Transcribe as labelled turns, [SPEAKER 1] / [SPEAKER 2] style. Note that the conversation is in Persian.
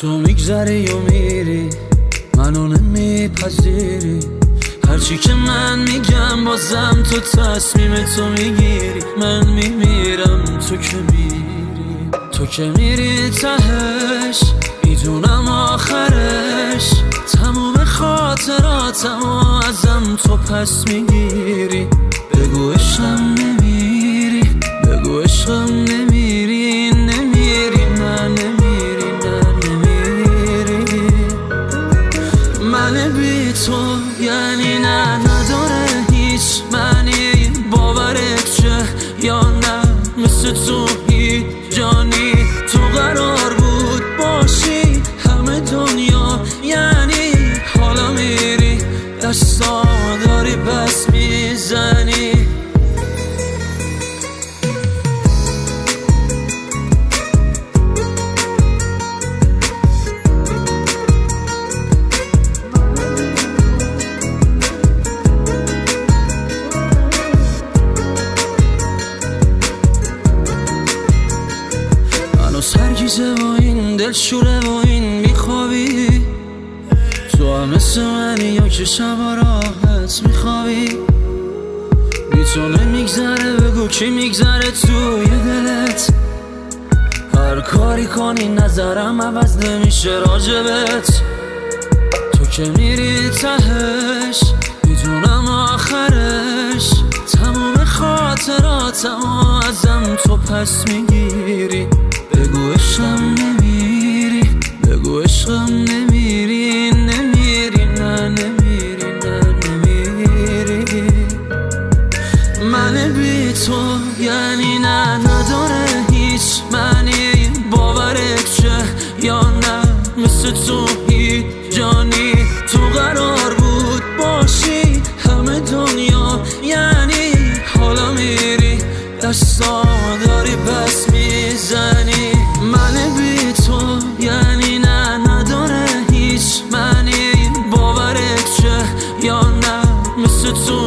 [SPEAKER 1] تو میگذری و میری منو نمیپذیری. هرچی که من میگم بازم تو تصمیم تو می‌گیری. من میمیرم تو که میری. تو که میری تهش می‌دونم آخرش. تموم خاطراتم و ازم تو پس می‌گیری. بگو عشقم نمیری بگو عشقم نمیری. من بی تو یعنی نه نداره هیچ. معنی باورت چه یا نه مثل تو هیچ جانی دل شوره و این میخوابی؟ تو هم مثل منی یا که شب راحت میخوابی؟ بی تو نمیگذره بگو کی میگذره توی دلت؟ هر کاری کنی نظرم عوض نمیشه راجبت. تو که میری تهش می‌دونم آخرش. تموم خاطراتم ازم تو پس می‌گیری تو هیچ جانی تو قرار بود باشی همه دنیا یعنی حالا میری دستا داری پس می‌زنی. من بی تو یعنی نه نداره هیچ منی باورت چه یا نه مثل تو